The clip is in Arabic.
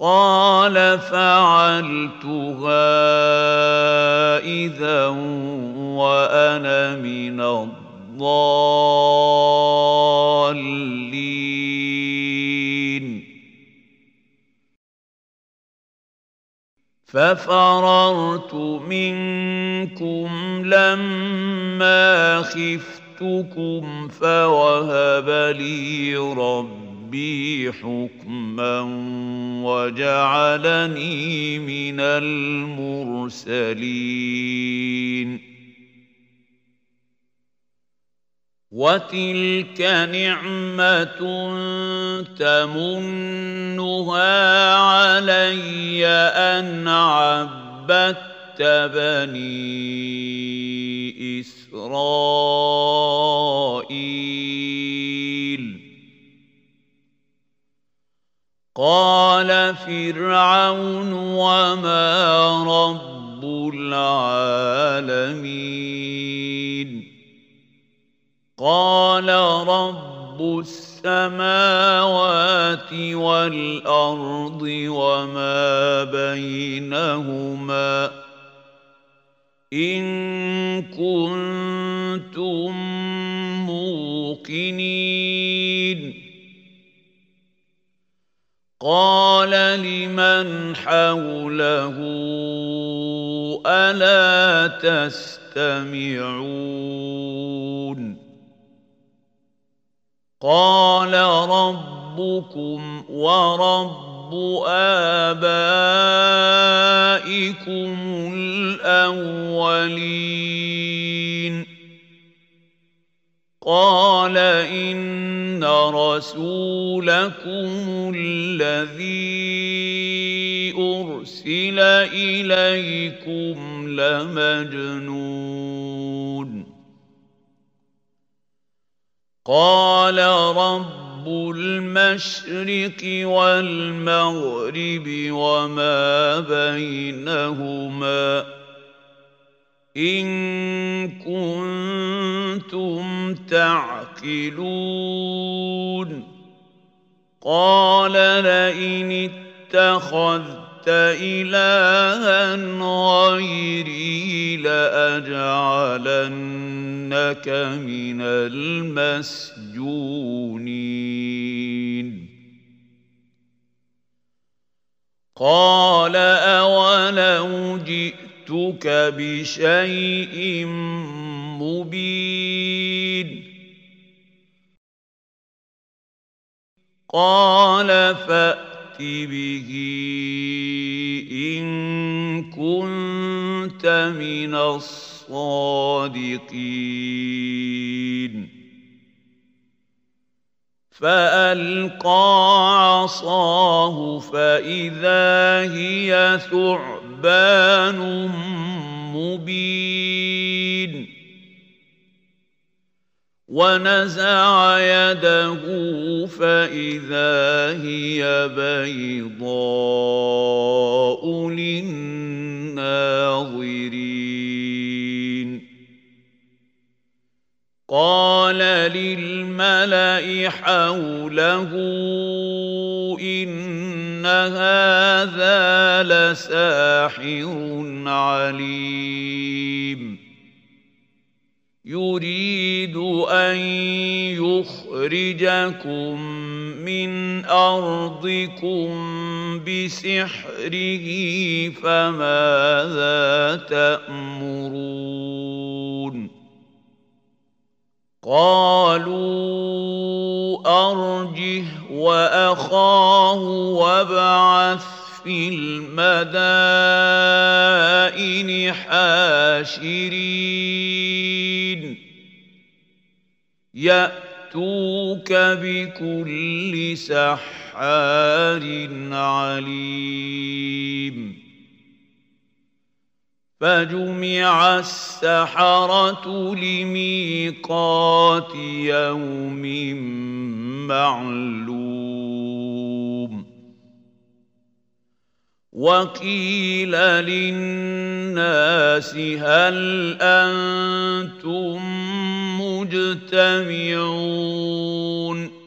قال فعلتها إذا وأنا من الضالين. ففررت منكم لما خفتكم فوهب لي ربي حكما وجعلني من المرسلين وتلك نعمة تمنها علي أن عبدت بني إسرائيل قال فرعون وما رب العالمين قال رب السماوات والارض وما بينهما ان كنتم موقنين قال لمن حوله ألا تستمعون قال ربكم ورب آبائكم الأولين قال إن رسولكم الذي أرسل إليكم لمجنون. قال رب المشرق والمغرب وما بينهما إن كنتم تعقلون قال لئن اتخذت إلها غيري لأجعلنك من المسجونين. قال أولو جئتك بشيء مبين. قال فأ به إن كنت من الصادقين. فألقى عصاه فإذا هي ثعبان مبين. ونزع يده فإذا هي بيضاء للناظرين. قال للملأ حوله إن هذا لساحر عليم يريد ان يخرجكم من ارضكم بسحره فماذا تامرون قالوا ارجه وأخاه وابعث في المدائن حاشرين. يأتوك بكل سحار عليم. فجمع السحرة لميقات يوم معلوم. وقيل للناس هل أنتم مجتمعون؟